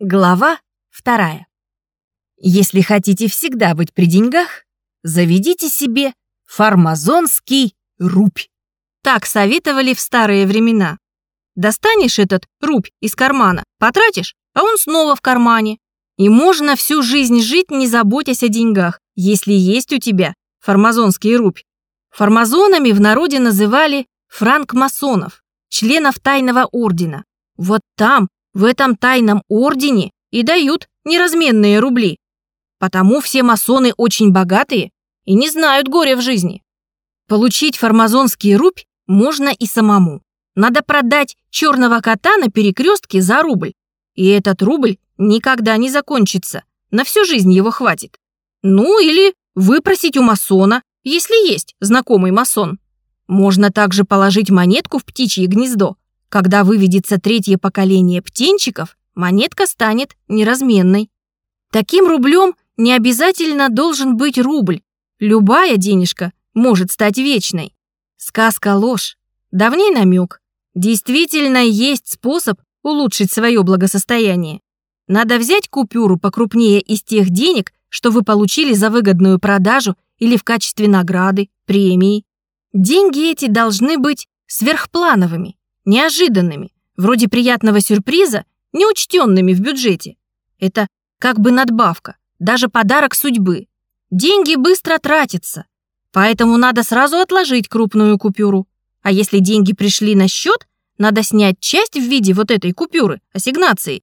Глава вторая. Если хотите всегда быть при деньгах, заведите себе фармазонский рубь. Так советовали в старые времена. Достанешь этот рубь из кармана, потратишь, а он снова в кармане. И можно всю жизнь жить, не заботясь о деньгах, если есть у тебя фармазонский рубь. Фармазонами в народе называли франкмасонов, членов тайного ордена. Вот там, в этом тайном ордене, и дают неразменные рубли. Потому все масоны очень богатые и не знают горя в жизни. Получить фармазонский рубь можно и самому. Надо продать черного кота на перекрестке за рубль. И этот рубль никогда не закончится. На всю жизнь его хватит. Ну или выпросить у масона, если есть знакомый масон. Можно также положить монетку в птичье гнездо. Когда выведется третье поколение птенчиков, монетка станет неразменной. Таким рублем не обязательно должен быть рубль. Любая денежка может стать вечной. Сказка ложь. Давней намек. Действительно есть способ улучшить свое благосостояние. Надо взять купюру покрупнее из тех денег, что вы получили за выгодную продажу или в качестве награды, премии. Деньги эти должны быть сверхплановыми, неожиданными, вроде приятного сюрприза, неучтенными в бюджете. Это как бы надбавка, даже подарок судьбы. Деньги быстро тратятся, поэтому надо сразу отложить крупную купюру. А если деньги пришли на счет, надо снять часть в виде вот этой купюры, ассигнации.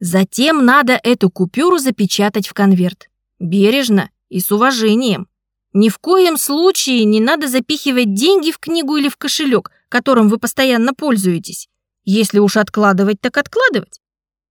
Затем надо эту купюру запечатать в конверт. Бережно и с уважением. Ни в коем случае не надо запихивать деньги в книгу или в кошелек, которым вы постоянно пользуетесь. Если уж откладывать, так откладывать.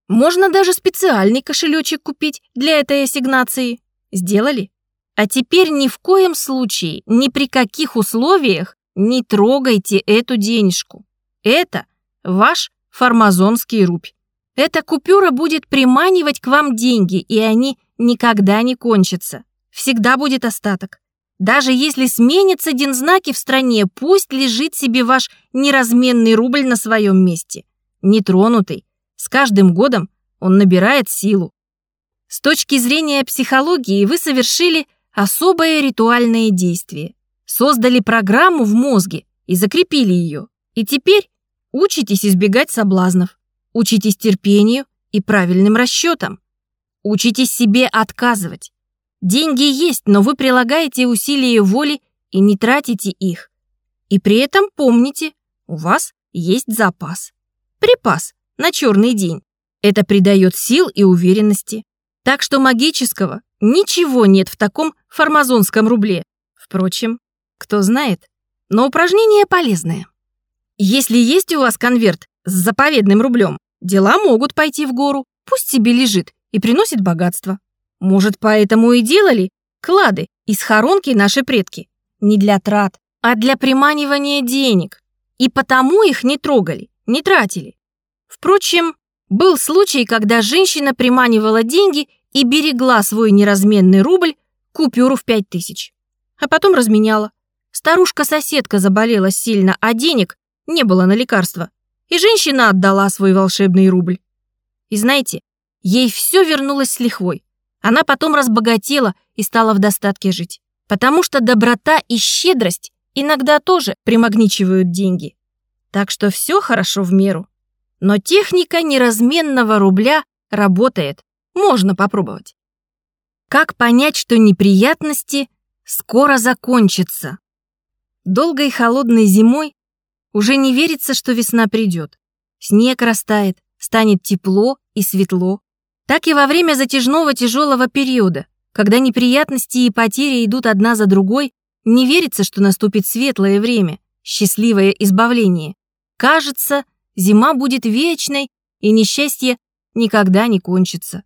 Можно даже специальный кошелечек купить для этой ассигнации. Сделали? А теперь ни в коем случае, ни при каких условиях не трогайте эту денежку. Это ваш фармазонский рубь. Эта купюра будет приманивать к вам деньги, и они никогда не кончатся. Всегда будет остаток. Даже если сменятся дензнаки в стране, пусть лежит себе ваш неразменный рубль на своем месте. Нетронутый. С каждым годом он набирает силу. С точки зрения психологии вы совершили особое ритуальное действие. Создали программу в мозге и закрепили ее. И теперь учитесь избегать соблазнов. Учитесь терпению и правильным расчетам. Учитесь себе отказывать. Деньги есть, но вы прилагаете усилия воли и не тратите их. И при этом помните, у вас есть запас. Припас на черный день. Это придает сил и уверенности. Так что магического ничего нет в таком фармазонском рубле. Впрочем, кто знает, но упражнение полезное. Если есть у вас конверт с заповедным рублем, дела могут пойти в гору, пусть себе лежит и приносит богатство. Может, поэтому и делали клады из хоронки наши предки. Не для трат, а для приманивания денег. И потому их не трогали, не тратили. Впрочем, был случай, когда женщина приманивала деньги и берегла свой неразменный рубль, купюру в пять тысяч. А потом разменяла. Старушка-соседка заболела сильно, а денег не было на лекарства. И женщина отдала свой волшебный рубль. И знаете, ей все вернулось с лихвой. Она потом разбогатела и стала в достатке жить. Потому что доброта и щедрость иногда тоже примагничивают деньги. Так что все хорошо в меру. Но техника неразменного рубля работает. Можно попробовать. Как понять, что неприятности скоро закончатся? Долгой холодной зимой уже не верится, что весна придет. Снег растает, станет тепло и светло так и во время затяжного тяжелого периода, когда неприятности и потери идут одна за другой, не верится, что наступит светлое время, счастливое избавление. Кажется, зима будет вечной, и несчастье никогда не кончится.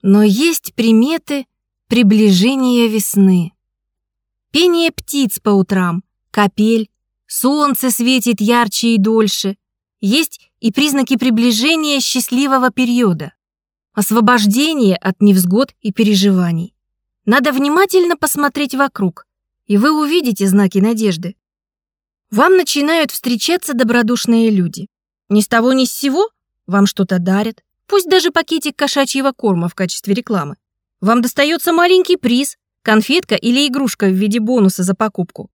Но есть приметы приближения весны. Пение птиц по утрам, капель, солнце светит ярче и дольше. Есть и признаки приближения счастливого периода освобождение от невзгод и переживаний. Надо внимательно посмотреть вокруг, и вы увидите знаки надежды. Вам начинают встречаться добродушные люди. Ни с того ни с сего вам что-то дарят, Пусть даже пакетик кошачьего корма в качестве рекламы. Вам достается маленький приз, конфетка или игрушка в виде бонуса за покупку.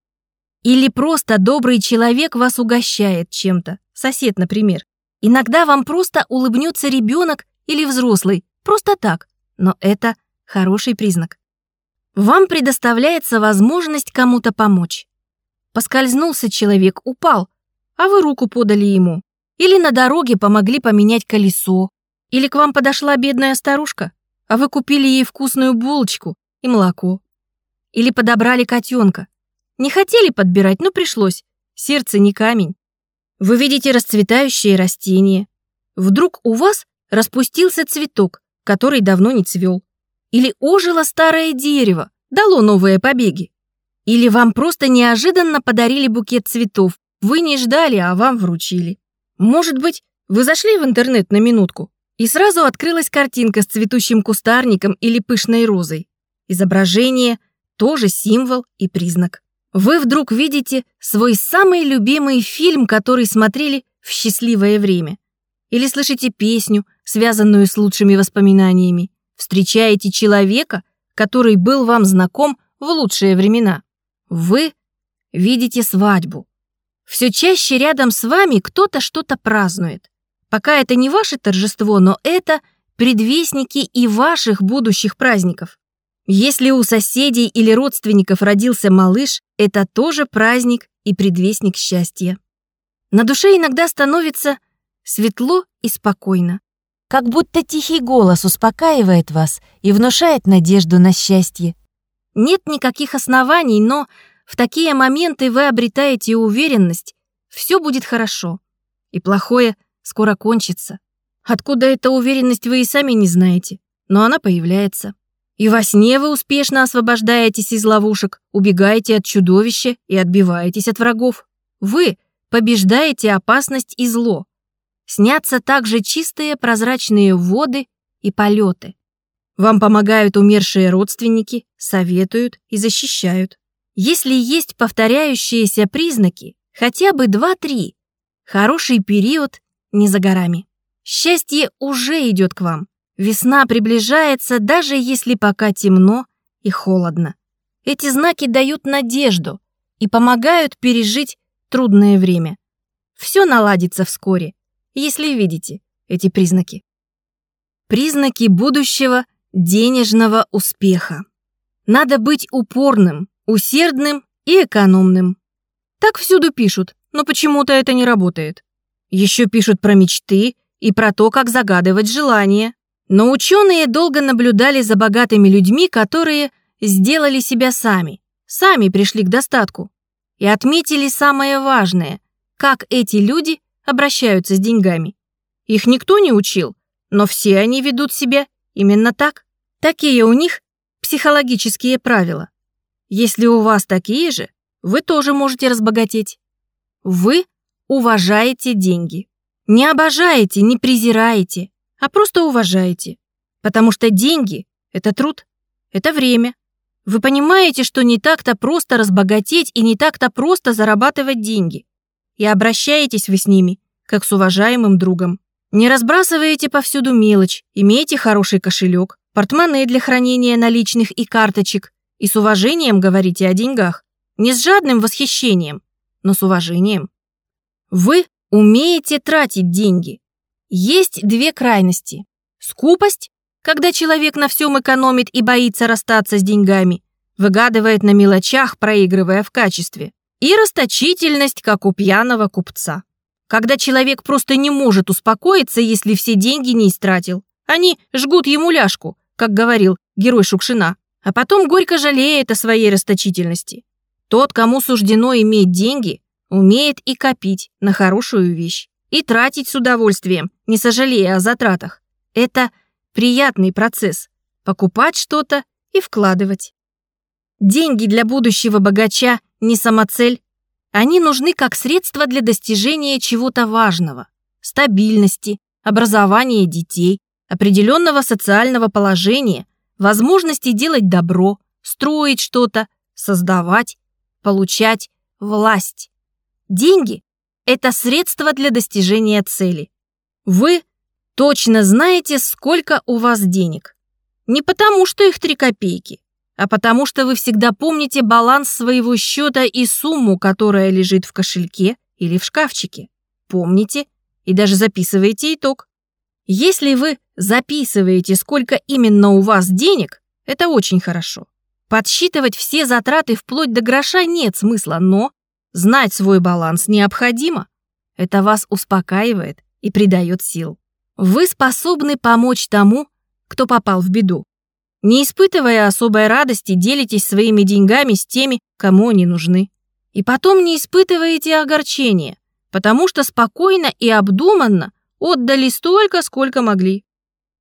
Или просто добрый человек вас угощает чем-то, сосед, например. Иногда вам просто улыбнется ребенок или взрослый, просто так, но это хороший признак. Вам предоставляется возможность кому-то помочь. Поскользнулся человек, упал, а вы руку подали ему. Или на дороге помогли поменять колесо. Или к вам подошла бедная старушка, а вы купили ей вкусную булочку и молоко. Или подобрали котенка, не хотели подбирать, но пришлось. Сердце не камень. Вы видите расцветающие растения. Вдруг у вас распустился цветок, который давно не цвел. Или ожило старое дерево, дало новые побеги. Или вам просто неожиданно подарили букет цветов. Вы не ждали, а вам вручили. Может быть, вы зашли в интернет на минутку, и сразу открылась картинка с цветущим кустарником или пышной розой. Изображение – тоже символ и признак вы вдруг видите свой самый любимый фильм, который смотрели в счастливое время. Или слышите песню, связанную с лучшими воспоминаниями. Встречаете человека, который был вам знаком в лучшие времена. Вы видите свадьбу. Все чаще рядом с вами кто-то что-то празднует. Пока это не ваше торжество, но это предвестники и ваших будущих праздников. Если у соседей или родственников родился малыш, это тоже праздник и предвестник счастья. На душе иногда становится светло и спокойно. Как будто тихий голос успокаивает вас и внушает надежду на счастье. Нет никаких оснований, но в такие моменты вы обретаете уверенность, все будет хорошо, и плохое скоро кончится. Откуда эта уверенность вы и сами не знаете, но она появляется. И во сне вы успешно освобождаетесь из ловушек, убегаете от чудовища и отбиваетесь от врагов. Вы побеждаете опасность и зло. Снятся также чистые прозрачные воды и полеты. Вам помогают умершие родственники, советуют и защищают. Если есть повторяющиеся признаки, хотя бы 2-3, хороший период не за горами. Счастье уже идет к вам. Весна приближается, даже если пока темно и холодно. Эти знаки дают надежду и помогают пережить трудное время. Все наладится вскоре, если видите эти признаки. Признаки будущего денежного успеха. Надо быть упорным, усердным и экономным. Так всюду пишут, но почему-то это не работает. Еще пишут про мечты и про то, как загадывать желания. Но ученые долго наблюдали за богатыми людьми, которые сделали себя сами, сами пришли к достатку и отметили самое важное, как эти люди обращаются с деньгами. Их никто не учил, но все они ведут себя именно так. Такие у них психологические правила. Если у вас такие же, вы тоже можете разбогатеть. Вы уважаете деньги. Не обожаете, не презираете, а просто уважаете. Потому что деньги — это труд, это время. Вы понимаете, что не так-то просто разбогатеть и не так-то просто зарабатывать деньги. И обращаетесь вы с ними, как с уважаемым другом. Не разбрасываете повсюду мелочь, имеете хороший кошелек, портмоне для хранения наличных и карточек, и с уважением говорите о деньгах. Не с жадным восхищением, но с уважением. Вы умеете тратить деньги, есть две крайности. Скупость, когда человек на всем экономит и боится расстаться с деньгами, выгадывает на мелочах, проигрывая в качестве. И расточительность, как у пьяного купца. Когда человек просто не может успокоиться, если все деньги не истратил. Они жгут ему ляжку, как говорил герой Шукшина, а потом горько жалеет о своей расточительности. Тот, кому суждено иметь деньги, умеет и копить на хорошую вещь и тратить с удовольствием, не сожалея о затратах. Это приятный процесс – покупать что-то и вкладывать. Деньги для будущего богача не самоцель. Они нужны как средство для достижения чего-то важного – стабильности, образования детей, определенного социального положения, возможности делать добро, строить что-то, создавать, получать власть. Деньги это средство для достижения цели. Вы точно знаете, сколько у вас денег. Не потому, что их три копейки, а потому что вы всегда помните баланс своего счета и сумму, которая лежит в кошельке или в шкафчике. Помните и даже записываете итог. Если вы записываете, сколько именно у вас денег, это очень хорошо. Подсчитывать все затраты вплоть до гроша нет смысла, но знать свой баланс необходимо. Это вас успокаивает и придает сил. Вы способны помочь тому, кто попал в беду. Не испытывая особой радости, делитесь своими деньгами с теми, кому они нужны. И потом не испытываете огорчения, потому что спокойно и обдуманно отдали столько, сколько могли.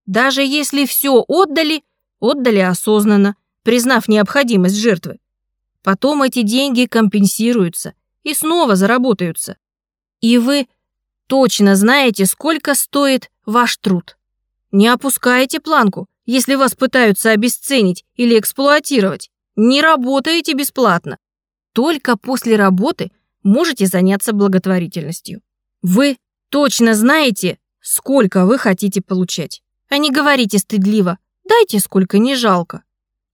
Даже если все отдали, отдали осознанно, признав необходимость жертвы. Потом эти деньги компенсируются и снова заработаются. И вы точно знаете, сколько стоит ваш труд. Не опускайте планку, если вас пытаются обесценить или эксплуатировать. Не работаете бесплатно. Только после работы можете заняться благотворительностью. Вы точно знаете, сколько вы хотите получать. А не говорите стыдливо «дайте сколько не жалко».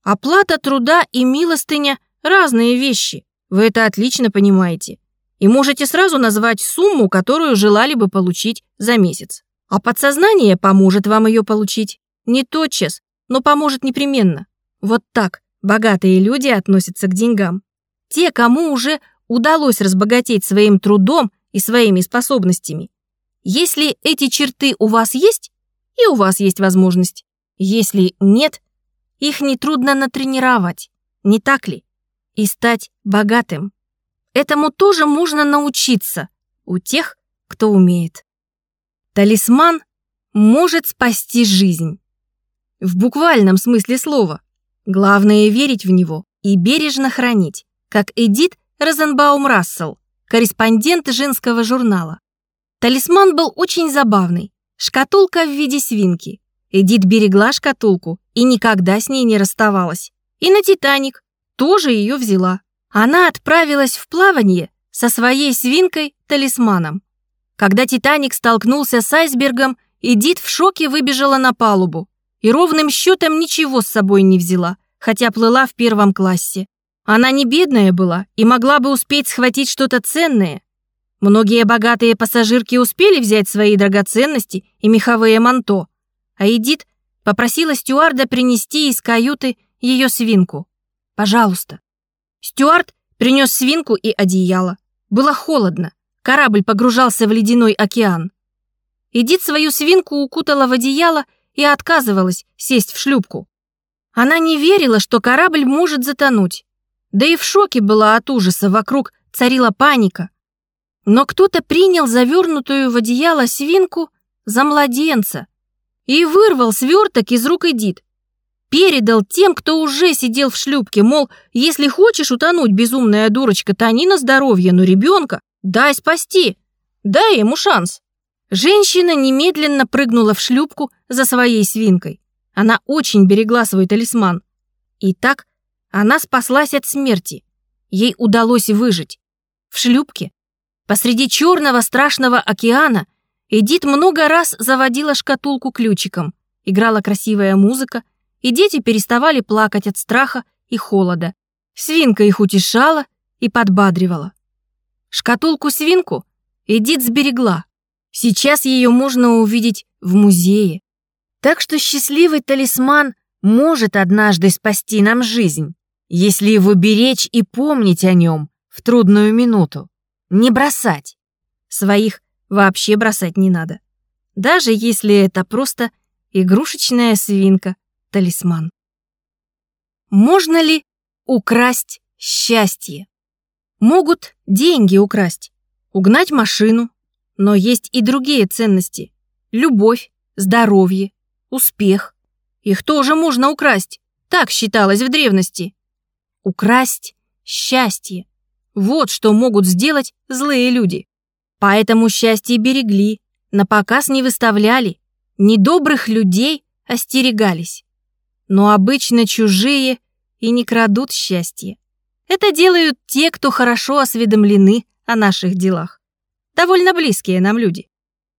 Оплата труда и милостыня – разные вещи. Вы это отлично понимаете. И можете сразу назвать сумму, которую желали бы получить за месяц. А подсознание поможет вам ее получить. Не тотчас, но поможет непременно. Вот так богатые люди относятся к деньгам. Те, кому уже удалось разбогатеть своим трудом и своими способностями. Если эти черты у вас есть, и у вас есть возможность. Если нет, их нетрудно натренировать, не так ли? И стать богатым. Этому тоже можно научиться у тех, кто умеет. Талисман может спасти жизнь. В буквальном смысле слова. Главное верить в него и бережно хранить, как Эдит Розенбаум-Рассел, корреспондент женского журнала. Талисман был очень забавный. Шкатулка в виде свинки. Эдит берегла шкатулку и никогда с ней не расставалась. И на «Титаник» тоже ее взяла. Она отправилась в плавание со своей свинкой-талисманом. Когда «Титаник» столкнулся с айсбергом, Эдит в шоке выбежала на палубу и ровным счетом ничего с собой не взяла, хотя плыла в первом классе. Она не бедная была и могла бы успеть схватить что-то ценное. Многие богатые пассажирки успели взять свои драгоценности и меховые манто, а Эдит попросила стюарда принести из каюты ее свинку. «Пожалуйста». Стюард принес свинку и одеяло. Было холодно. Корабль погружался в ледяной океан. Эдит свою свинку укутала в одеяло и отказывалась сесть в шлюпку. Она не верила, что корабль может затонуть. Да и в шоке была от ужаса, вокруг царила паника. Но кто-то принял завернутую в одеяло свинку за младенца и вырвал сверток из рук Эдит. Передал тем, кто уже сидел в шлюпке, мол, если хочешь утонуть, безумная дурочка, тони на здоровье, но ребенка дай спасти, дай ему шанс. Женщина немедленно прыгнула в шлюпку за своей свинкой. Она очень берегла свой талисман. И так она спаслась от смерти. Ей удалось выжить. В шлюпке, посреди черного страшного океана, Эдит много раз заводила шкатулку ключиком, играла красивая музыка, и дети переставали плакать от страха и холода. Свинка их утешала и подбадривала. Шкатулку-свинку Эдит сберегла. Сейчас ее можно увидеть в музее. Так что счастливый талисман может однажды спасти нам жизнь, если его беречь и помнить о нем в трудную минуту. Не бросать. Своих вообще бросать не надо. Даже если это просто игрушечная свинка, талисман. Можно ли украсть счастье? Могут деньги украсть, угнать машину, но есть и другие ценности. Любовь, здоровье, успех. Их тоже можно украсть. Так считалось в древности. Украсть счастье. Вот что могут сделать злые люди. Поэтому счастье берегли, на показ не выставляли, недобрых людей остерегались. Но обычно чужие и не крадут счастье. Это делают те, кто хорошо осведомлены о наших делах довольно близкие нам люди.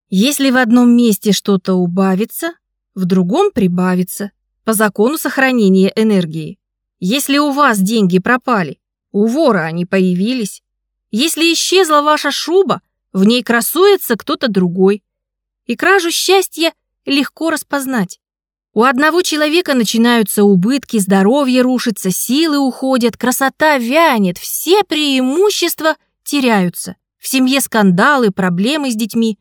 Если в одном месте что-то убавится, в другом прибавится, по закону сохранения энергии. Если у вас деньги пропали, у вора они появились. Если исчезла ваша шуба, в ней красуется кто-то другой. И кражу счастья легко распознать. У одного человека начинаются убытки, здоровье рушится, силы уходят, красота вянет, все преимущества теряются. В семье скандалы, проблемы с детьми.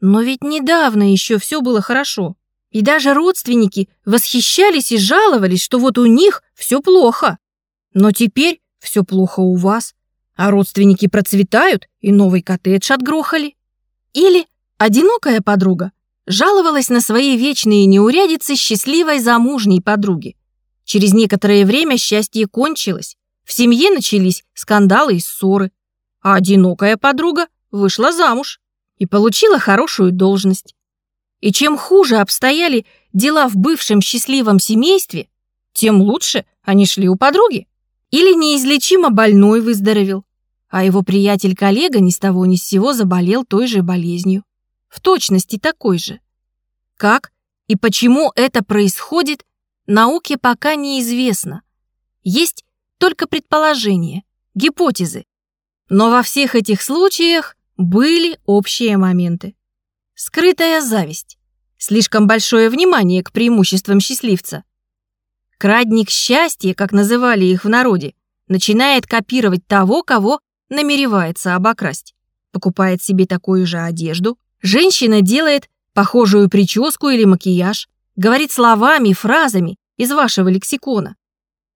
Но ведь недавно еще все было хорошо. И даже родственники восхищались и жаловались, что вот у них все плохо. Но теперь все плохо у вас, а родственники процветают и новый коттедж отгрохали. Или одинокая подруга жаловалась на свои вечные неурядицы счастливой замужней подруги. Через некоторое время счастье кончилось, в семье начались скандалы и ссоры, а одинокая подруга вышла замуж и получила хорошую должность. И чем хуже обстояли дела в бывшем счастливом семействе, тем лучше они шли у подруги. Или неизлечимо больной выздоровел, а его приятель-коллега ни с того ни с сего заболел той же болезнью. В точности такой же. Как и почему это происходит, науке пока неизвестно. Есть только предположения, гипотезы. Но во всех этих случаях были общие моменты. Скрытая зависть, слишком большое внимание к преимуществам счастливца. Крадник счастья, как называли их в народе, начинает копировать того, кого намеревается обокрасть. Покупает себе такую же одежду. Женщина делает похожую прическу или макияж, говорит словами, фразами из вашего лексикона.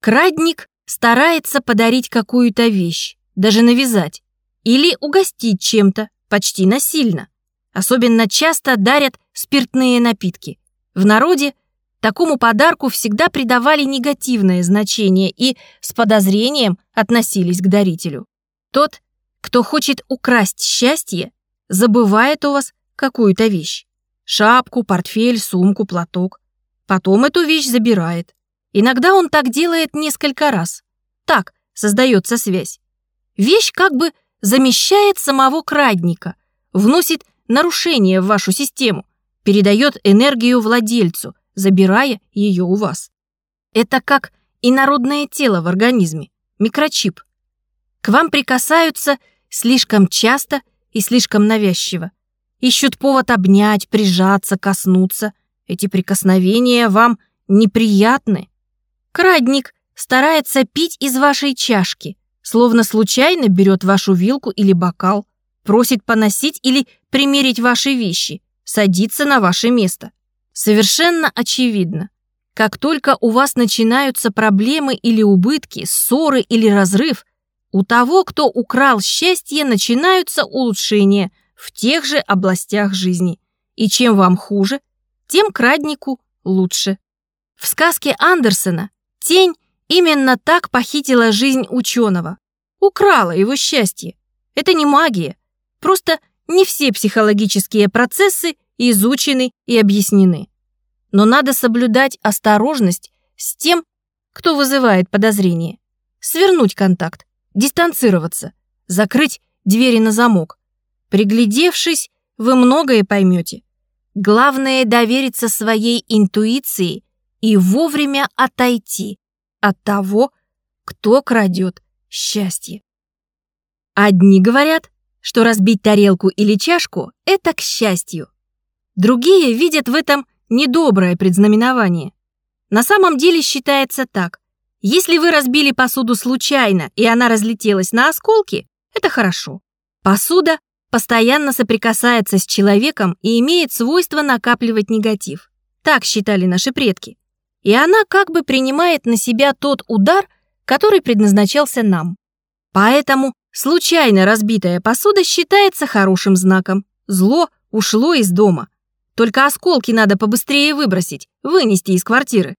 Крадник старается подарить какую-то вещь, даже навязать, или угостить чем-то, почти насильно. Особенно часто дарят спиртные напитки. В народе такому подарку всегда придавали негативное значение и с подозрением относились к дарителю. Тот, кто хочет украсть счастье, забывает у вас какую-то вещь. Шапку, портфель, сумку, платок. Потом эту вещь забирает. Иногда он так делает несколько раз. Так создается связь. Вещь как бы замещает самого крадника, вносит нарушение в вашу систему, передает энергию владельцу, забирая ее у вас. Это как инородное тело в организме, микрочип. К вам прикасаются слишком часто и слишком навязчиво. Ищут повод обнять, прижаться, коснуться. Эти прикосновения вам неприятны. Крадник старается пить из вашей чашки, словно случайно берет вашу вилку или бокал, просит поносить или примерить ваши вещи, садится на ваше место. Совершенно очевидно, как только у вас начинаются проблемы или убытки, ссоры или разрыв, у того, кто украл счастье, начинаются улучшения в тех же областях жизни. И чем вам хуже, тем краднику лучше. В сказке Андерсона тень именно так похитила жизнь ученого. Украла его счастье. Это не магия. Просто не все психологические процессы изучены и объяснены. Но надо соблюдать осторожность с тем, кто вызывает подозрение. Свернуть контакт, дистанцироваться, закрыть двери на замок. Приглядевшись, вы многое поймете. Главное довериться своей интуиции и вовремя отойти от того, кто крадет счастье. Одни говорят, что разбить тарелку или чашку – это к счастью. Другие видят в этом недоброе предзнаменование. На самом деле считается так. Если вы разбили посуду случайно, и она разлетелась на осколки, это хорошо. Посуда постоянно соприкасается с человеком и имеет свойство накапливать негатив. Так считали наши предки. И она как бы принимает на себя тот удар, который предназначался нам. Поэтому случайно разбитая посуда считается хорошим знаком. Зло ушло из дома. Только осколки надо побыстрее выбросить, вынести из квартиры.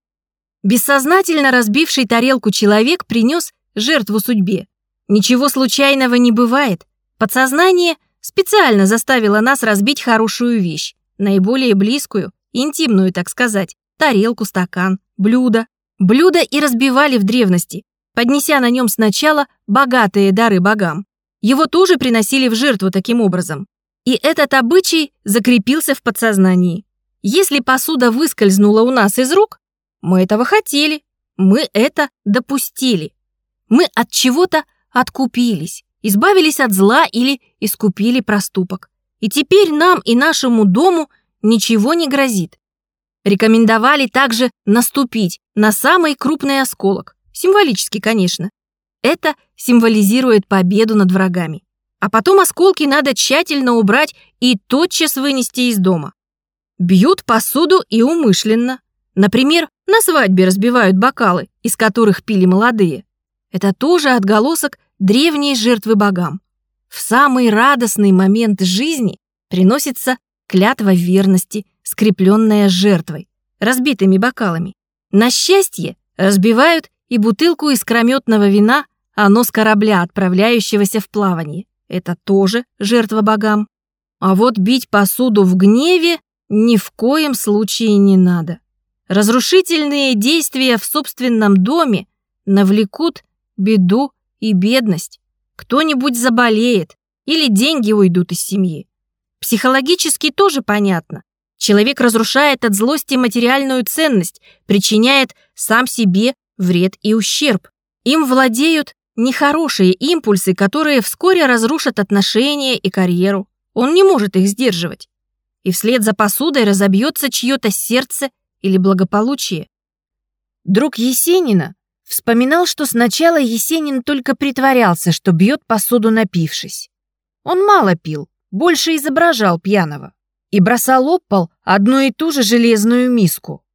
Бессознательно разбивший тарелку человек принес жертву судьбе. Ничего случайного не бывает. Подсознание специально заставило нас разбить хорошую вещь, наиболее близкую, интимную, так сказать, тарелку, стакан, блюдо. Блюдо и разбивали в древности, поднеся на нем сначала богатые дары богам. Его тоже приносили в жертву таким образом. И этот обычай закрепился в подсознании. Если посуда выскользнула у нас из рук, мы этого хотели, мы это допустили. Мы от чего-то откупились, избавились от зла или искупили проступок. И теперь нам и нашему дому ничего не грозит. Рекомендовали также наступить на самый крупный осколок, символически, конечно. Это символизирует победу над врагами. А потом осколки надо тщательно убрать и тотчас вынести из дома. Бьют посуду и умышленно. Например, на свадьбе разбивают бокалы, из которых пили молодые. Это тоже отголосок древней жертвы богам. В самый радостный момент жизни приносится клятва верности, скрепленная жертвой, разбитыми бокалами. На счастье разбивают и бутылку искрометного вина, оно с корабля, отправляющегося в плавание. Это тоже жертва богам. А вот бить посуду в гневе ни в коем случае не надо. Разрушительные действия в собственном доме навлекут беду и бедность. Кто-нибудь заболеет или деньги уйдут из семьи. Психологически тоже понятно. Человек разрушает от злости материальную ценность, причиняет сам себе вред и ущерб. Им владеют нехорошие импульсы, которые вскоре разрушат отношения и карьеру. Он не может их сдерживать. И вслед за посудой разобьется чье-то сердце или благополучие. Друг Есенина вспоминал, что сначала Есенин только притворялся, что бьет посуду напившись. Он мало пил, больше изображал пьяного и бросал об пол одну и ту же железную миску.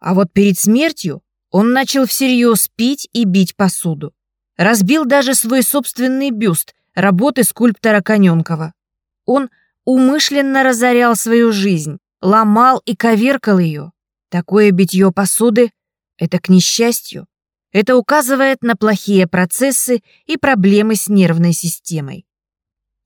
А вот перед смертью он начал всерьез пить и бить посуду. Разбил даже свой собственный бюст работы скульптора Коненкова. Он умышленно разорял свою жизнь, ломал и коверкал ее. Такое битье посуды — это к несчастью. Это указывает на плохие процессы и проблемы с нервной системой.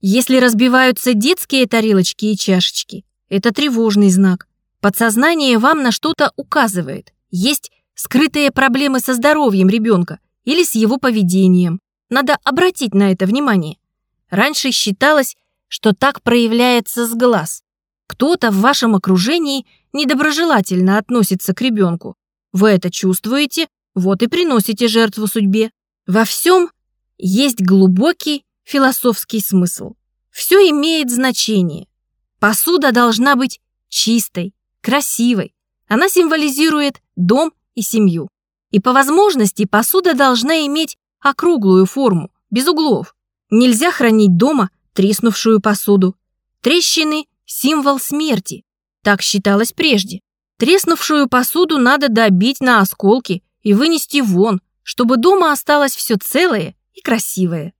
Если разбиваются детские тарелочки и чашечки, это тревожный знак. Подсознание вам на что-то указывает. Есть скрытые проблемы со здоровьем ребенка или с его поведением. Надо обратить на это внимание. Раньше считалось, что так проявляется с глаз. Кто-то в вашем окружении недоброжелательно относится к ребенку. Вы это чувствуете, вот и приносите жертву судьбе. Во всем есть глубокий философский смысл. Все имеет значение. Посуда должна быть чистой, красивой. Она символизирует дом и семью. И по возможности посуда должна иметь округлую форму, без углов. Нельзя хранить дома треснувшую посуду. Трещины – символ смерти. Так считалось прежде. Треснувшую посуду надо добить на осколки и вынести вон, чтобы дома осталось все целое и красивое.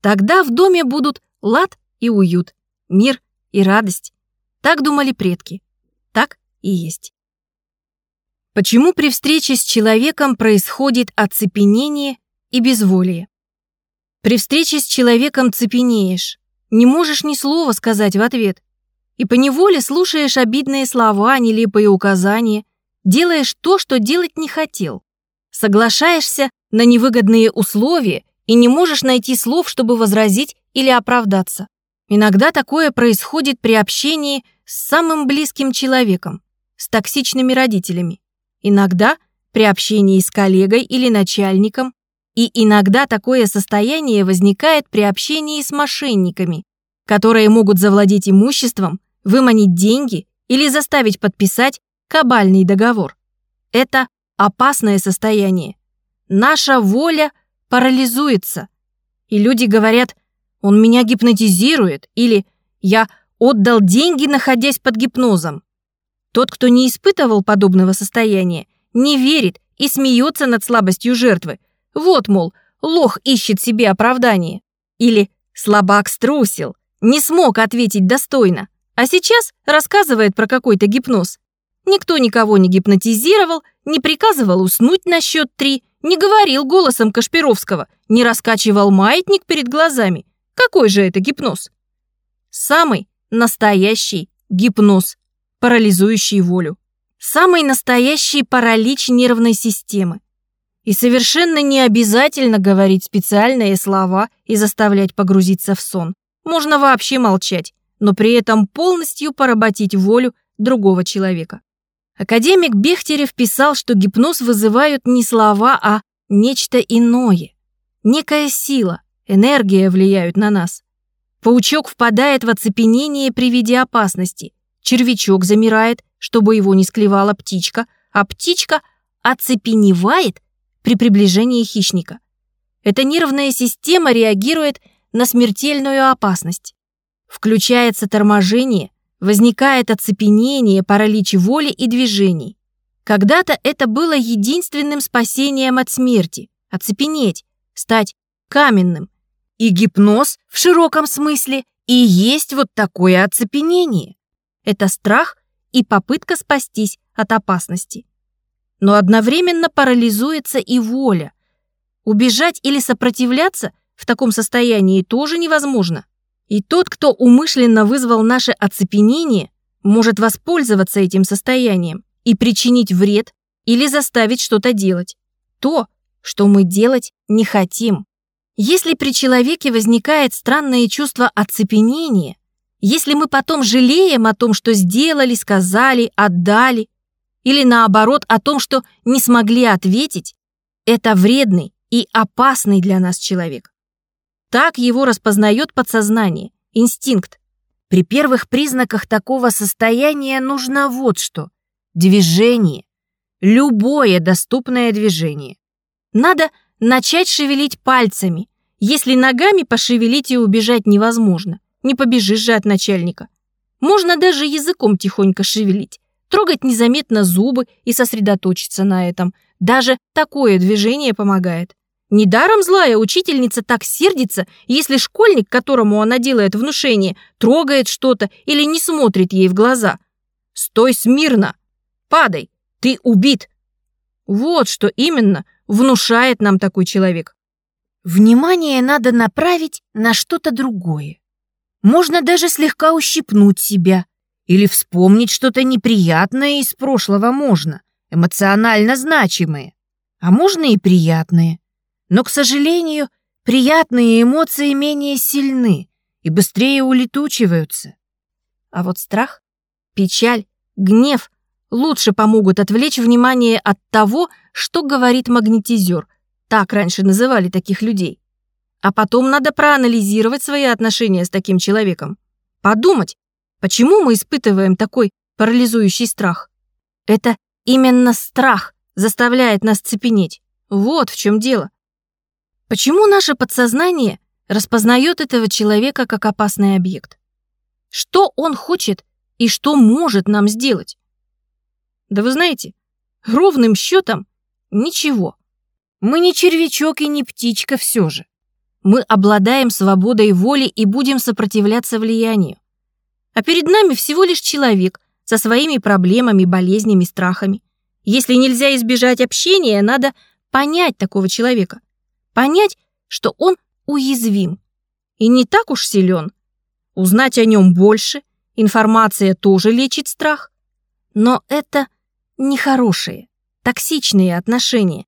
Тогда в доме будут лад и уют, мир и радость. Так думали предки. Так и есть. Почему при встрече с человеком происходит оцепенение и безволие? При встрече с человеком цепенеешь, не можешь ни слова сказать в ответ. И поневоле слушаешь обидные слова, нелепые указания, делаешь то, что делать не хотел. Соглашаешься на невыгодные условия и не можешь найти слов, чтобы возразить или оправдаться. Иногда такое происходит при общении с самым близким человеком, с токсичными родителями. Иногда при общении с коллегой или начальником. И иногда такое состояние возникает при общении с мошенниками, которые могут завладеть имуществом, выманить деньги или заставить подписать кабальный договор. Это опасное состояние. Наша воля парализуется. И люди говорят – он меня гипнотизирует или я отдал деньги, находясь под гипнозом. Тот, кто не испытывал подобного состояния, не верит и смеется над слабостью жертвы. Вот, мол, лох ищет себе оправдание. Или слабак струсил, не смог ответить достойно, а сейчас рассказывает про какой-то гипноз. Никто никого не гипнотизировал, не приказывал уснуть на счет три, не говорил голосом Кашпировского, не раскачивал маятник перед глазами, какой же это гипноз? Самый настоящий гипноз, парализующий волю. Самый настоящий паралич нервной системы. И совершенно не обязательно говорить специальные слова и заставлять погрузиться в сон. Можно вообще молчать. но при этом полностью поработить волю другого человека. Академик Бехтерев писал, что гипноз вызывают не слова, а нечто иное. Некая сила, энергия влияют на нас. Паучок впадает в оцепенение при виде опасности. Червячок замирает, чтобы его не склевала птичка, а птичка оцепеневает при приближении хищника. Эта нервная система реагирует на смертельную опасность. Включается торможение, возникает оцепенение, паралич воли и движений. Когда-то это было единственным спасением от смерти – оцепенеть, стать каменным. И гипноз в широком смысле и есть вот такое оцепенение. Это страх и попытка спастись от опасности. Но одновременно парализуется и воля. Убежать или сопротивляться в таком состоянии тоже невозможно. И тот, кто умышленно вызвал наше оцепенение, может воспользоваться этим состоянием и причинить вред или заставить что-то делать. То, что мы делать не хотим. Если при человеке возникает странное чувство оцепенения, если мы потом жалеем о том, что сделали, сказали, отдали, или наоборот о том, что не смогли ответить, это вредный и опасный для нас человек. Так его распознает подсознание, инстинкт. При первых признаках такого состояния нужно вот что – движение. Любое доступное движение. Надо начать шевелить пальцами. Если ногами пошевелить и убежать невозможно, не побежишь же от начальника. Можно даже языком тихонько шевелить, трогать незаметно зубы и сосредоточиться на этом. Даже такое движение помогает. Недаром злая учительница так сердится, если школьник, которому она делает внушение, трогает что-то или не смотрит ей в глаза. «Стой смирно! Падай! Ты убит!» Вот что именно внушает нам такой человек. Внимание надо направить на что-то другое. Можно даже слегка ущипнуть себя или вспомнить что-то неприятное из прошлого можно, эмоционально значимое, а можно и приятное. Но, к сожалению, приятные эмоции менее сильны и быстрее улетучиваются. А вот страх, печаль, гнев лучше помогут отвлечь внимание от того, что говорит магнетизер. Так раньше называли таких людей. А потом надо проанализировать свои отношения с таким человеком. Подумать, почему мы испытываем такой парализующий страх. Это именно страх заставляет нас цепенеть. Вот в чем дело. Почему наше подсознание распознает этого человека как опасный объект? Что он хочет и что может нам сделать? Да вы знаете, ровным счетом ничего. Мы не червячок и не птичка все же. Мы обладаем свободой воли и будем сопротивляться влиянию. А перед нами всего лишь человек со своими проблемами, болезнями, страхами. Если нельзя избежать общения, надо понять такого человека, понять, что он уязвим и не так уж силен. Узнать о нем больше, информация тоже лечит страх. Но это нехорошие, токсичные отношения.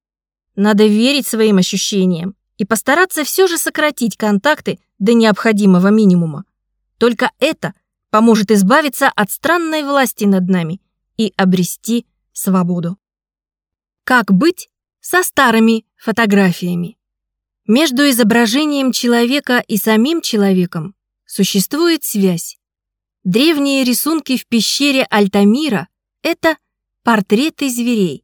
Надо верить своим ощущениям и постараться все же сократить контакты до необходимого минимума. Только это поможет избавиться от странной власти над нами и обрести свободу. Как быть со старыми фотографиями? Между изображением человека и самим человеком существует связь. Древние рисунки в пещере Альтамира — это портреты зверей.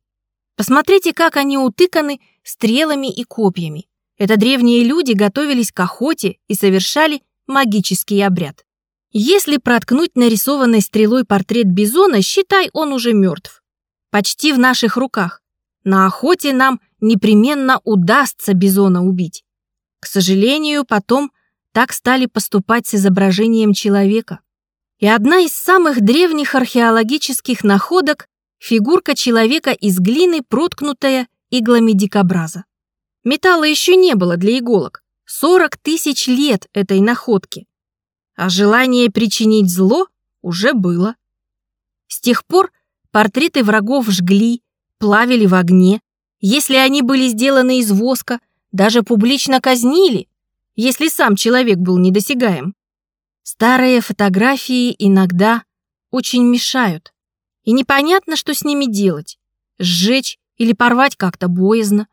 Посмотрите, как они утыканы стрелами и копьями. Это древние люди готовились к охоте и совершали магический обряд. Если проткнуть нарисованной стрелой портрет бизона, считай, он уже мертв. Почти в наших руках. На охоте нам непременно удастся бизона убить. К сожалению, потом так стали поступать с изображением человека. И одна из самых древних археологических находок — фигурка человека из глины, проткнутая иглами дикобраза. Металла еще не было для иголок. 40 тысяч лет этой находки. А желание причинить зло уже было. С тех пор портреты врагов жгли, плавили в огне, если они были сделаны из воска, даже публично казнили, если сам человек был недосягаем. Старые фотографии иногда очень мешают. И непонятно, что с ними делать. Сжечь или порвать как-то боязно.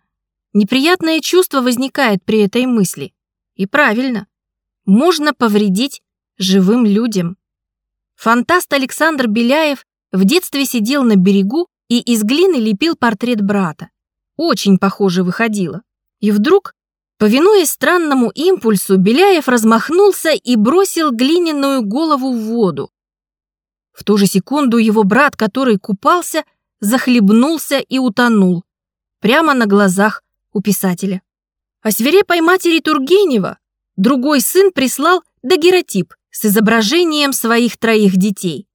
Неприятное чувство возникает при этой мысли. И правильно. Можно повредить живым людям. Фантаст Александр Беляев в детстве сидел на берегу и из глины лепил портрет брата. Очень похоже выходило. И вдруг, повинуясь странному импульсу, Беляев размахнулся и бросил глиняную голову в воду. В ту же секунду его брат, который купался, захлебнулся и утонул. Прямо на глазах у писателя. А свирепой матери Тургенева другой сын прислал дагеротип с изображением своих троих детей.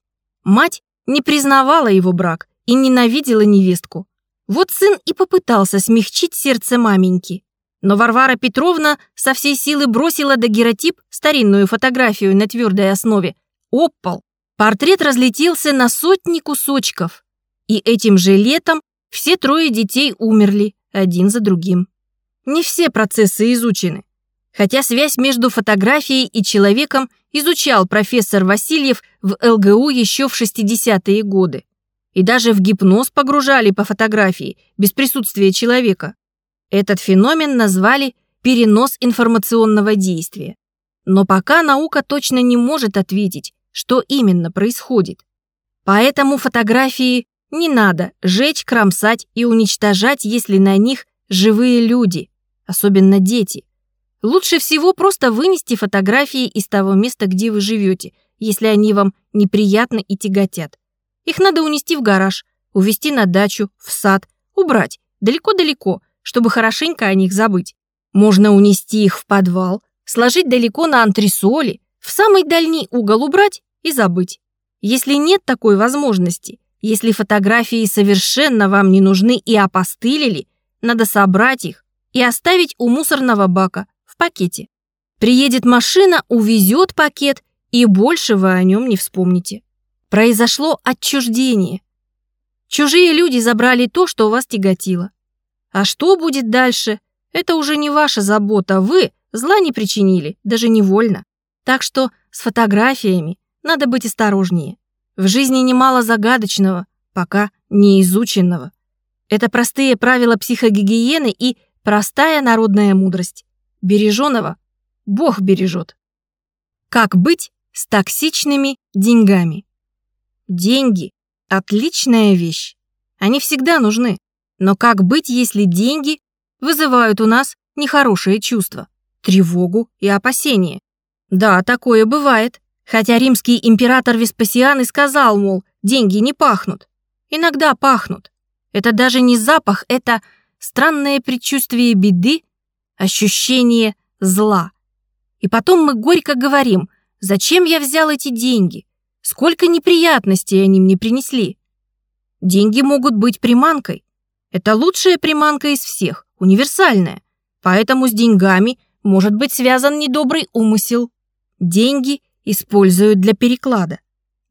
Мать не признавала его брак и ненавидела невестку. Вот сын и попытался смягчить сердце маменьки. Но Варвара Петровна со всей силы бросила дагеротип, старинную фотографию на твердой основе, о пол. Портрет разлетелся на сотни кусочков. И этим же летом все трое детей умерли один за другим. Не все процессы изучены. Хотя связь между фотографией и человеком изучал профессор Васильев в ЛГУ еще в 60-е годы. И даже в гипноз погружали по фотографии, без присутствия человека. Этот феномен назвали перенос информационного действия. Но пока наука точно не может ответить, что именно происходит. Поэтому фотографии не надо жечь, кромсать и уничтожать, если на них живые люди, особенно дети. Лучше всего просто вынести фотографии из того места, где вы живете, если они вам неприятны и тяготят. Их надо унести в гараж, увезти на дачу, в сад, убрать далеко-далеко, чтобы хорошенько о них забыть. Можно унести их в подвал, сложить далеко на антресоли, в самый дальний угол убрать и забыть. Если нет такой возможности, если фотографии совершенно вам не нужны и опостылили, надо собрать их и оставить у мусорного бака в пакете. Приедет машина, увезет пакет, и больше вы о нем не вспомните. Произошло отчуждение. Чужие люди забрали то, что у вас тяготило. А что будет дальше, это уже не ваша забота. Вы зла не причинили, даже невольно. Так что с фотографиями надо быть осторожнее. В жизни немало загадочного, пока не изученного. Это простые правила психогигиены и простая народная мудрость. Береженого Бог бережет. Как быть с токсичными деньгами? Деньги – отличная вещь. Они всегда нужны. Но как быть, если деньги вызывают у нас нехорошие чувства, тревогу и опасения? Да, такое бывает. Хотя римский император Веспасиан и сказал, мол, деньги не пахнут. Иногда пахнут. Это даже не запах, это странное предчувствие беды, ощущение зла. И потом мы горько говорим, зачем я взял эти деньги? Сколько неприятностей они мне принесли? Деньги могут быть приманкой. Это лучшая приманка из всех, универсальная. Поэтому с деньгами может быть связан недобрый умысел. Деньги используют для переклада.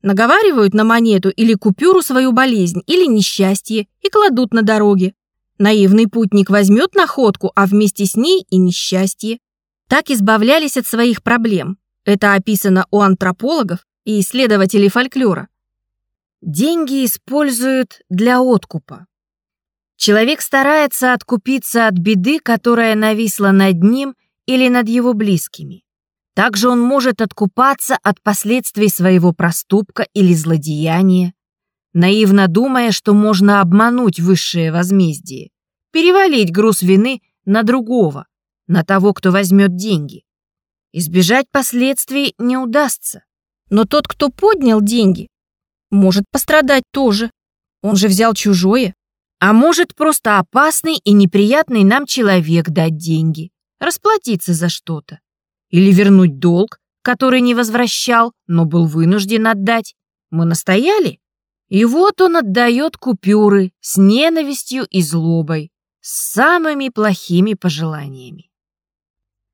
Наговаривают на монету или купюру свою болезнь или несчастье и кладут на дороге. Наивный путник возьмет находку, а вместе с ней и несчастье. Так избавлялись от своих проблем. Это описано у антропологов и исследователей фольклора. Деньги используют для откупа. Человек старается откупиться от беды, которая нависла над ним или над его близкими. Также он может откупаться от последствий своего проступка или злодеяния, наивно думая, что можно обмануть высшее возмездие, перевалить груз вины на другого, на того, кто возьмет деньги. Избежать последствий не удастся. Но тот, кто поднял деньги, может пострадать тоже. Он же взял чужое. А может просто опасный и неприятный нам человек дать деньги, расплатиться за что-то. Или вернуть долг, который не возвращал, но был вынужден отдать. Мы настояли? И вот он отдает купюры с ненавистью и злобой, с самыми плохими пожеланиями.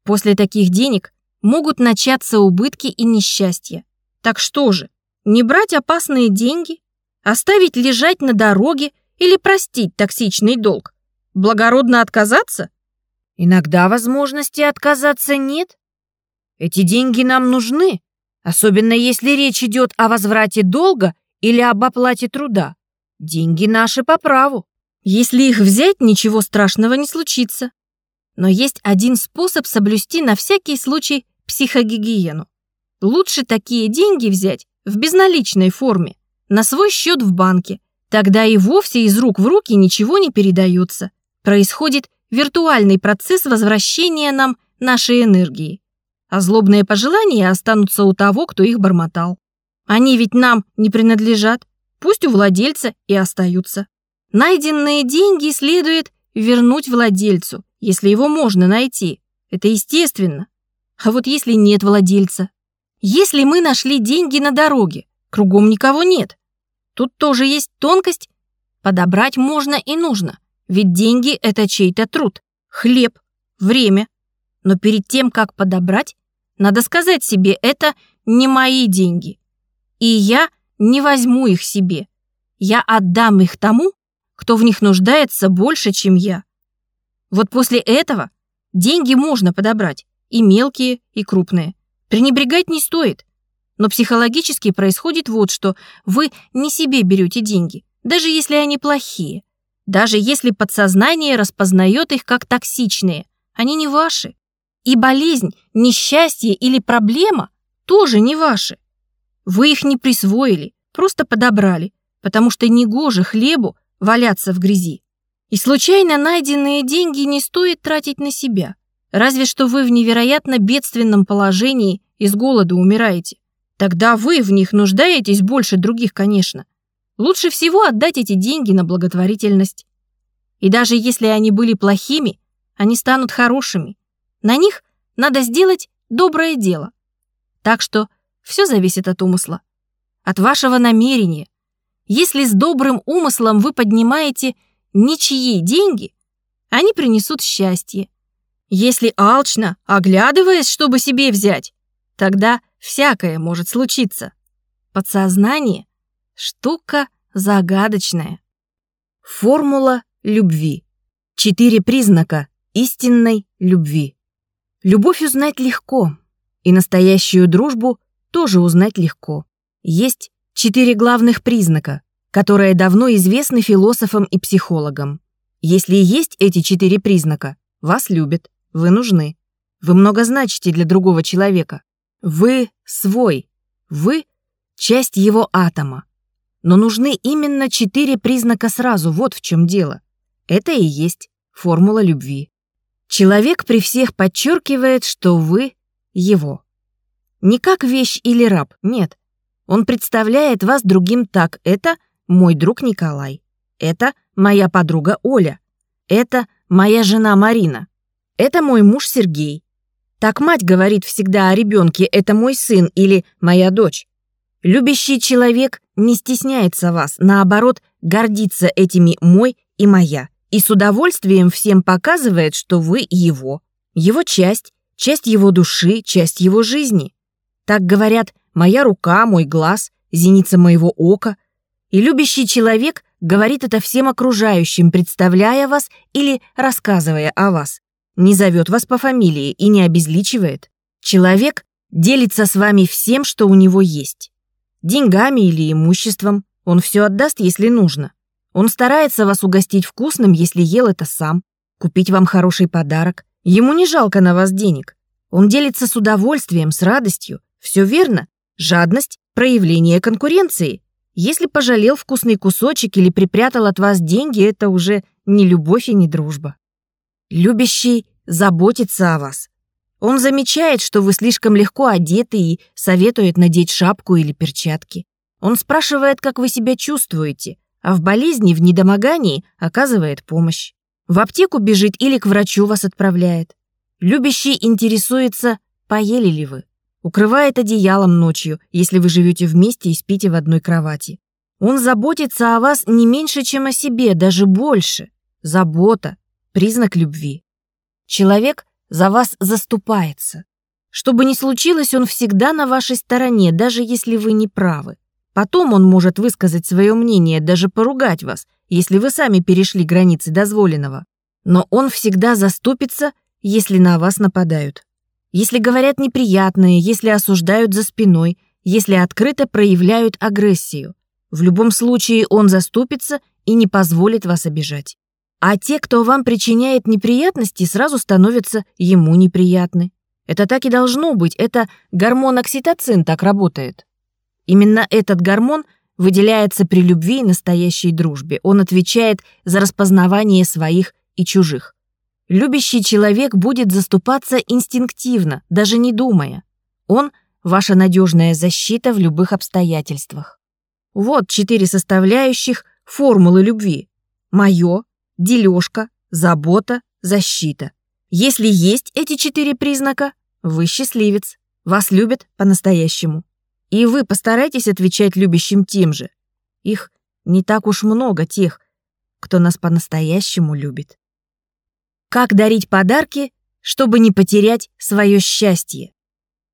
После таких денег могут начаться убытки и несчастья. Так что же, не брать опасные деньги, оставить лежать на дороге или простить токсичный долг? Благородно отказаться? Иногда возможности отказаться нет. Эти деньги нам нужны. Особенно если речь идет о возврате долга или об оплате труда. Деньги наши по праву. Если их взять, ничего страшного не случится. Но есть один способ соблюсти на всякий случай психогигиену. Лучше такие деньги взять в безналичной форме, на свой счет в банке. Тогда и вовсе из рук в руки ничего не передается. Происходит виртуальный процесс возвращения нам нашей энергии. А злобные пожелания останутся у того, кто их бормотал. Они ведь нам не принадлежат, пусть у владельца и остаются. Найденные деньги следует вернуть владельцу, если его можно найти. Это естественно. А вот если нет владельца? Если мы нашли деньги на дороге, кругом никого нет. Тут тоже есть тонкость. Подобрать можно и нужно, ведь деньги — это чей-то труд, хлеб, время. Но перед тем, как подобрать, надо сказать себе, это не мои деньги. И я не возьму их себе. Я отдам их тому, кто в них нуждается больше, чем я. Вот после этого деньги можно подобрать, и мелкие, и крупные. Пренебрегать не стоит. Но психологически происходит вот что. Вы не себе берете деньги, даже если они плохие. Даже если подсознание распознает их как токсичные. Они не ваши. И болезнь, несчастье или проблема тоже не ваши. Вы их не присвоили, просто подобрали, потому что негоже хлебу валяться в грязи. И случайно найденные деньги не стоит тратить на себя. Разве что вы в невероятно бедственном положении и с голоду умираете. Тогда вы в них нуждаетесь больше других, конечно. Лучше всего отдать эти деньги на благотворительность. И даже если они были плохими, они станут хорошими. На них надо сделать доброе дело. Так что все зависит от умысла, от вашего намерения. Если с добрым умыслом вы поднимаете ничьи деньги, они принесут счастье. Если алчно, оглядываясь, чтобы себе взять, тогда всякое может случиться. Подсознание — штука загадочная. Формула любви. Четыре признака истинной любви. Любовь узнать легко, и настоящую дружбу тоже узнать легко. Есть четыре главных признака, которые давно известны философам и психологам. Если есть эти четыре признака, вас любят, вы нужны. Вы много значите для другого человека. Вы свой. Вы — часть его атома. Но нужны именно четыре признака сразу, вот в чем дело. Это и есть формула любви. Человек при всех подчеркивает, что вы его. Не как вещь или раб, нет. Он представляет вас другим так. Это мой друг Николай. Это моя подруга Оля. Это моя жена Марина. Это мой муж Сергей. Так мать говорит всегда о ребенке «это мой сын» или «моя дочь». Любящий человек не стесняется вас, наоборот, гордится этими «мой» и «моя» и с удовольствием всем показывает, что вы его, его часть, часть его души, часть его жизни. Так говорят «моя рука, мой глаз, зеница моего ока». И любящий человек говорит это всем окружающим, представляя вас или рассказывая о вас. Не зовет вас по фамилии и не обезличивает. Человек делится с вами всем, что у него есть. Деньгами или имуществом он все отдаст, если нужно. Он старается вас угостить вкусным, если ел это сам, купить вам хороший подарок. Ему не жалко на вас денег. Он делится с удовольствием, с радостью. Все верно. Жадность – проявление конкуренции. Если пожалел вкусный кусочек или припрятал от вас деньги, это уже не любовь и не дружба. Любящий заботится о вас. Он замечает, что вы слишком легко одеты и советует надеть шапку или перчатки. Он спрашивает, как вы себя чувствуете, а в болезни, в недомогании оказывает помощь. В аптеку бежит или к врачу вас отправляет. Любящий интересуется, поели ли вы. Укрывает одеялом ночью, если вы живете вместе и спите в одной кровати. Он заботится о вас не меньше, чем о себе, даже больше. Забота – признак любви. Человек за вас заступается. Что бы ни случилось, он всегда на вашей стороне, даже если вы не правы. Потом он может высказать свое мнение, даже поругать вас, если вы сами перешли границы дозволенного. Но он всегда заступится, если на вас нападают. Если говорят неприятные, если осуждают за спиной, если открыто проявляют агрессию. В любом случае он заступится и не позволит вас обижать. А те, кто вам причиняет неприятности, сразу становятся ему неприятны. Это так и должно быть, это гормон окситоцин так работает. Именно этот гормон выделяется при любви и настоящей дружбе. Он отвечает за распознавание своих и чужих. Любящий человек будет заступаться инстинктивно, даже не думая. Он – ваша надежная защита в любых обстоятельствах. Вот четыре составляющих формулы любви. Мое, дележка, забота, защита. Если есть эти четыре признака, вы счастливец, вас любят по-настоящему. И вы постарайтесь отвечать любящим тем же. Их не так уж много тех, кто нас по-настоящему любит. Как дарить подарки, чтобы не потерять свое счастье?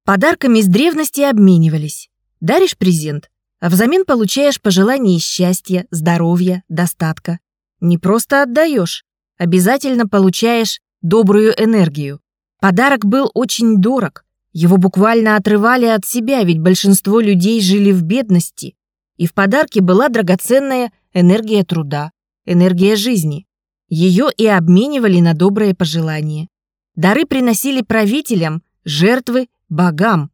Подарками с древности обменивались. Даришь презент, а взамен получаешь пожелания счастья, здоровья, достатка. Не просто отдаешь, обязательно получаешь добрую энергию. Подарок был очень дорог. Его буквально отрывали от себя, ведь большинство людей жили в бедности. И в подарке была драгоценная энергия труда, энергия жизни. Ее и обменивали на добрые пожелания. Дары приносили правителям, жертвы – богам.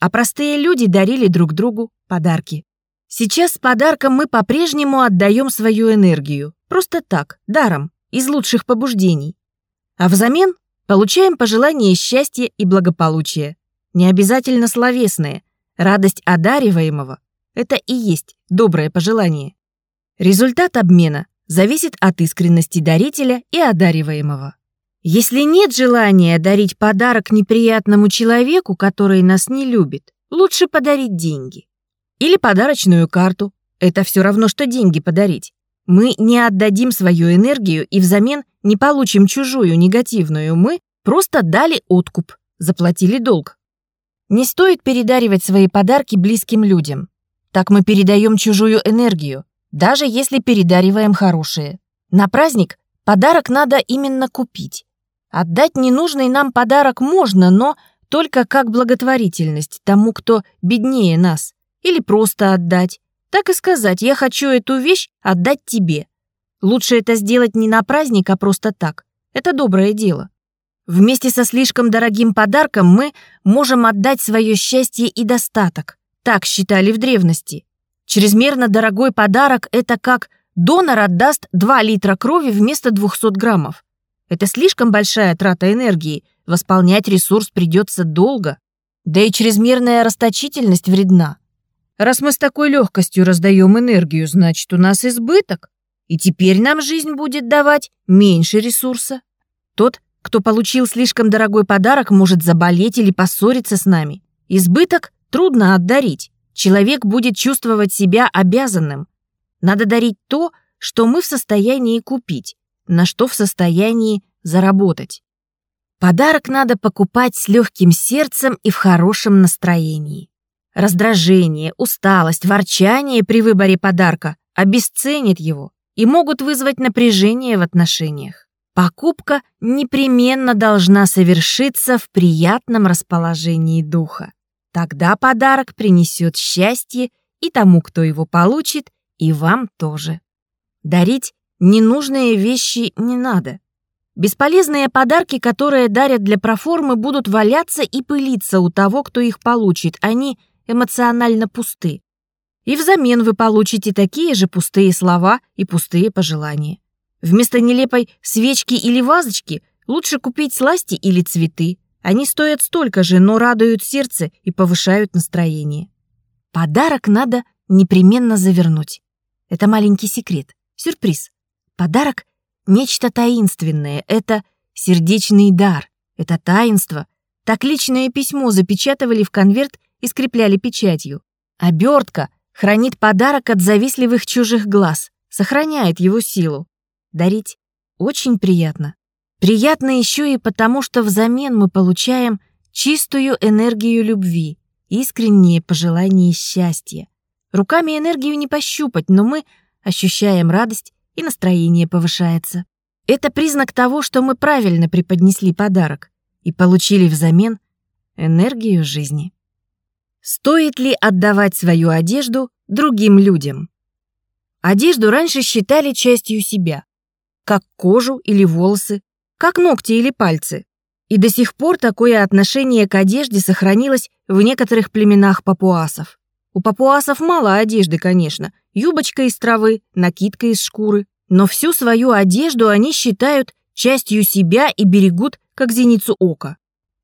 А простые люди дарили друг другу подарки. Сейчас с подарком мы по-прежнему отдаем свою энергию. Просто так, даром, из лучших побуждений. А взамен получаем пожелания счастья и благополучия. Не обязательно словесные. Радость одариваемого – это и есть доброе пожелание. Результат обмена зависит от искренности дарителя и одариваемого. Если нет желания дарить подарок неприятному человеку, который нас не любит, лучше подарить деньги. Или подарочную карту. Это все равно, что деньги подарить. Мы не отдадим свою энергию и взамен не получим чужую негативную. Мы просто дали откуп, заплатили долг. Не стоит передаривать свои подарки близким людям. Так мы передаем чужую энергию, даже если передариваем хорошие. На праздник подарок надо именно купить. Отдать ненужный нам подарок можно, но только как благотворительность тому, кто беднее нас или просто отдать. Так и сказать, я хочу эту вещь отдать тебе. Лучше это сделать не на праздник, а просто так. Это доброе дело. Вместе со слишком дорогим подарком мы можем отдать свое счастье и достаток. Так считали в древности. Чрезмерно дорогой подарок – это как донор отдаст 2 литра крови вместо 200 граммов. Это слишком большая трата энергии, восполнять ресурс придется долго. Да и чрезмерная расточительность вредна. Раз мы с такой легкостью раздаем энергию, значит, у нас избыток. И теперь нам жизнь будет давать меньше ресурса. Тот, кто получил слишком дорогой подарок, может заболеть или поссориться с нами. Избыток трудно отдарить. Человек будет чувствовать себя обязанным. Надо дарить то, что мы в состоянии купить, на что в состоянии заработать. Подарок надо покупать с легким сердцем и в хорошем настроении. Раздражение, усталость, ворчание при выборе подарка обесценят его и могут вызвать напряжение в отношениях. Покупка непременно должна совершиться в приятном расположении духа. Тогда подарок принесет счастье и тому, кто его получит, и вам тоже. Дарить ненужные вещи не надо. Бесполезные подарки, которые дарят для проформы, будут валяться и пылиться у того, кто их получит. Они эмоционально пусты. И взамен вы получите такие же пустые слова и пустые пожелания. Вместо нелепой свечки или вазочки лучше купить сласти или цветы. Они стоят столько же, но радуют сердце и повышают настроение. Подарок надо непременно завернуть. Это маленький секрет, сюрприз. Подарок — нечто таинственное, это сердечный дар, это таинство. Так личное письмо запечатывали в конверт и скрепляли печатью. Обертка хранит подарок от завистливых чужих глаз, сохраняет его силу. Дарить очень приятно. Приятно еще и потому, что взамен мы получаем чистую энергию любви, искреннее пожелание счастья. Руками энергию не пощупать, но мы ощущаем радость и настроение повышается. Это признак того, что мы правильно преподнесли подарок и получили взамен энергию жизни. Стоит ли отдавать свою одежду другим людям? Одежду раньше считали частью себя, как кожу или волосы, как ногти или пальцы. И до сих пор такое отношение к одежде сохранилось в некоторых племенах папуасов. У папуасов мало одежды, конечно, юбочка из травы, накидка из шкуры, но всю свою одежду они считают частью себя и берегут, как зеницу ока.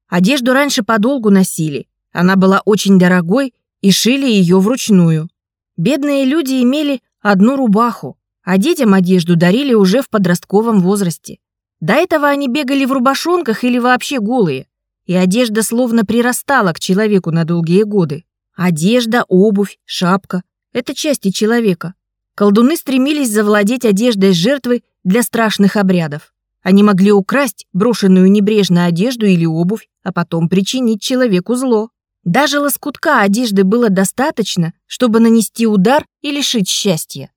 Одежду раньше подолгу носили, она была очень дорогой и шили ее вручную. Бедные люди имели одну рубаху, а детям одежду дарили уже в подростковом возрасте. До этого они бегали в рубашонках или вообще голые, и одежда словно прирастала к человеку на долгие годы. Одежда, обувь, шапка — это части человека. Колдуны стремились завладеть одеждой жертвы для страшных обрядов. Они могли украсть брошенную небрежно одежду или обувь, а потом причинить человеку зло. Даже лоскутка одежды было достаточно, чтобы нанести удар и лишить счастья.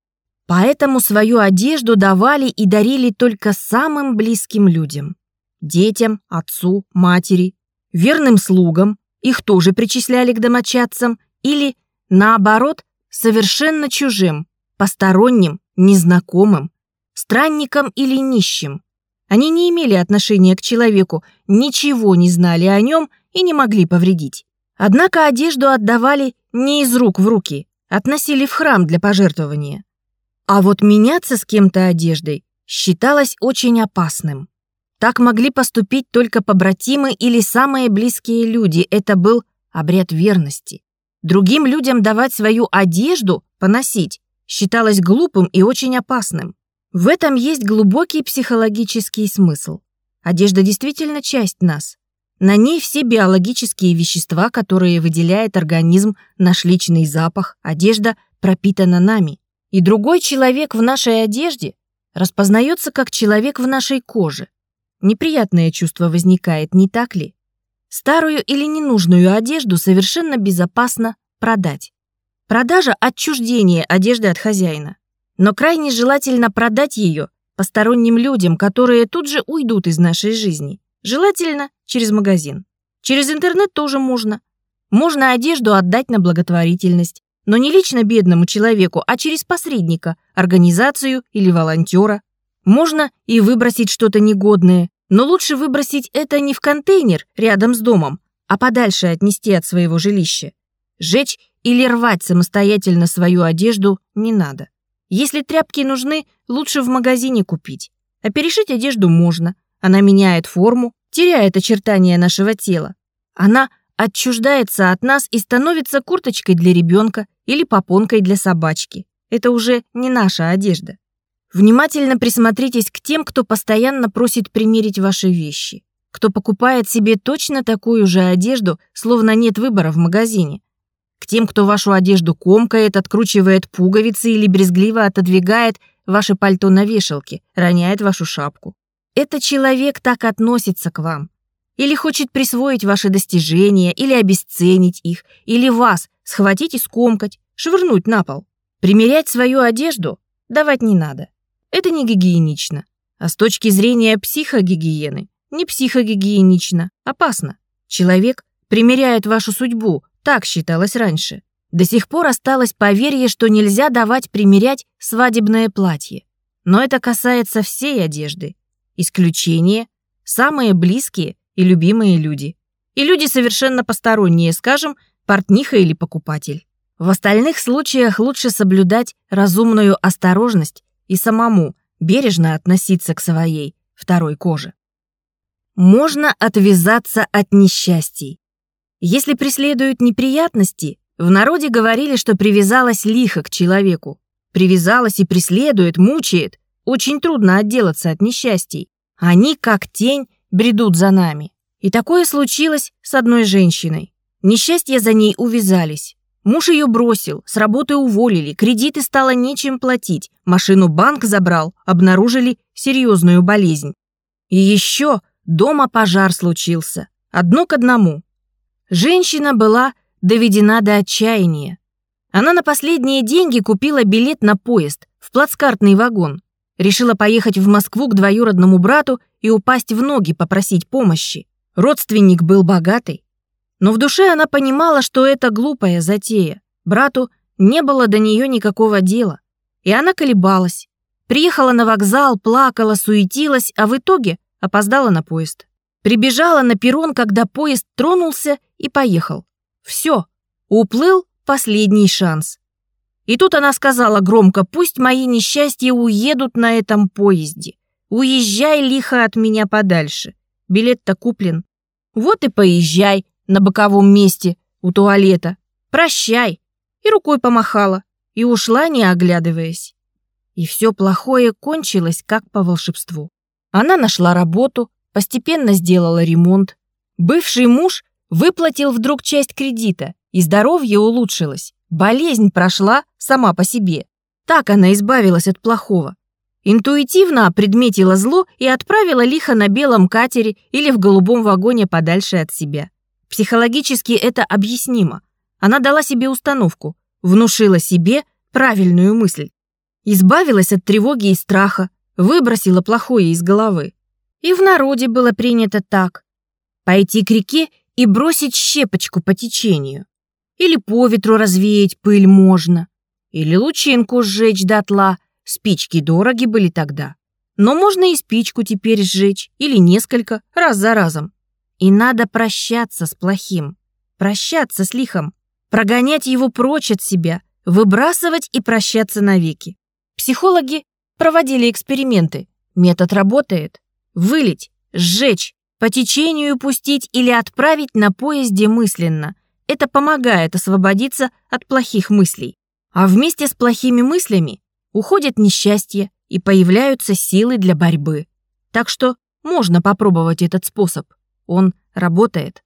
Поэтому свою одежду давали и дарили только самым близким людям. Детям, отцу, матери, верным слугам, их тоже причисляли к домочадцам, или, наоборот, совершенно чужим, посторонним, незнакомым, странникам или нищим. Они не имели отношения к человеку, ничего не знали о нем и не могли повредить. Однако одежду отдавали не из рук в руки, относили в храм для пожертвования. А вот меняться с кем-то одеждой считалось очень опасным. Так могли поступить только побратимы или самые близкие люди. Это был обряд верности. Другим людям давать свою одежду, поносить, считалось глупым и очень опасным. В этом есть глубокий психологический смысл. Одежда действительно часть нас. На ней все биологические вещества, которые выделяет организм, наш личный запах, одежда пропитана нами. И другой человек в нашей одежде распознается как человек в нашей коже. Неприятное чувство возникает, не так ли? Старую или ненужную одежду совершенно безопасно продать. Продажа – отчуждение одежды от хозяина. Но крайне желательно продать ее посторонним людям, которые тут же уйдут из нашей жизни. Желательно через магазин. Через интернет тоже можно. Можно одежду отдать на благотворительность но не лично бедному человеку, а через посредника, организацию или волонтера. Можно и выбросить что-то негодное, но лучше выбросить это не в контейнер рядом с домом, а подальше отнести от своего жилища. Жечь или рвать самостоятельно свою одежду не надо. Если тряпки нужны, лучше в магазине купить. А перешить одежду можно. Она меняет форму, теряет очертания нашего тела. Она отчуждается от нас и становится курточкой для ребенка или попонкой для собачки. Это уже не наша одежда. Внимательно присмотритесь к тем, кто постоянно просит примерить ваши вещи, кто покупает себе точно такую же одежду, словно нет выбора в магазине, к тем, кто вашу одежду комкает, откручивает пуговицы или брезгливо отодвигает ваше пальто на вешалке, роняет вашу шапку. Этот человек так относится к вам, или хочет присвоить ваши достижения, или обесценить их, или вас схватить и скомкать, швырнуть на пол. Примерять свою одежду давать не надо. Это не гигиенично. А с точки зрения психогигиены, не психогигиенично, опасно. Человек примеряет вашу судьбу, так считалось раньше. До сих пор осталось поверье, что нельзя давать примерять свадебное платье. Но это касается всей одежды. Исключение – самые близкие и любимые люди. И люди совершенно посторонние, скажем, портниха или покупатель. В остальных случаях лучше соблюдать разумную осторожность и самому бережно относиться к своей второй коже. Можно отвязаться от несчастий. Если преследуют неприятности, в народе говорили, что привязалась лихо к человеку. Привязалась и преследует, мучает. Очень трудно отделаться от несчастий. Они, как тень, бредут за нами. И такое случилось с одной женщиной. Несчастья за ней увязались. Муж ее бросил, с работы уволили, кредиты стало нечем платить, машину банк забрал, обнаружили серьезную болезнь. И еще дома пожар случился, одно к одному. Женщина была доведена до отчаяния. Она на последние деньги купила билет на поезд в плацкартный вагон. Решила поехать в Москву к двоюродному брату и упасть в ноги попросить помощи. Родственник был богатый. Но в душе она понимала, что это глупая затея. Брату не было до нее никакого дела. И она колебалась. Приехала на вокзал, плакала, суетилась, а в итоге опоздала на поезд. Прибежала на перрон, когда поезд тронулся и поехал. Все, уплыл последний шанс. И тут она сказала громко, пусть мои несчастья уедут на этом поезде. Уезжай лихо от меня подальше. Билет-то куплен. Вот и поезжай на боковом месте у туалета. Прощай. И рукой помахала. И ушла, не оглядываясь. И все плохое кончилось, как по волшебству. Она нашла работу, постепенно сделала ремонт. Бывший муж выплатил вдруг часть кредита, и здоровье улучшилось. Болезнь прошла сама по себе. Так она избавилась от плохого. Интуитивно предметила зло и отправила лихо на белом катере или в голубом вагоне подальше от себя. Психологически это объяснимо. Она дала себе установку, внушила себе правильную мысль. Избавилась от тревоги и страха, выбросила плохое из головы. И в народе было принято так. Пойти к реке и бросить щепочку по течению. Или по ветру развеять пыль можно. Или лучинку сжечь дотла. Спички дороги были тогда. Но можно и спичку теперь сжечь, или несколько, раз за разом. И надо прощаться с плохим. Прощаться с лихом. Прогонять его прочь от себя. Выбрасывать и прощаться навеки. Психологи проводили эксперименты. Метод работает. Вылить, сжечь, по течению пустить или отправить на поезде мысленно. Это помогает освободиться от плохих мыслей. А вместе с плохими мыслями уходит несчастье и появляются силы для борьбы. Так что можно попробовать этот способ. Он работает.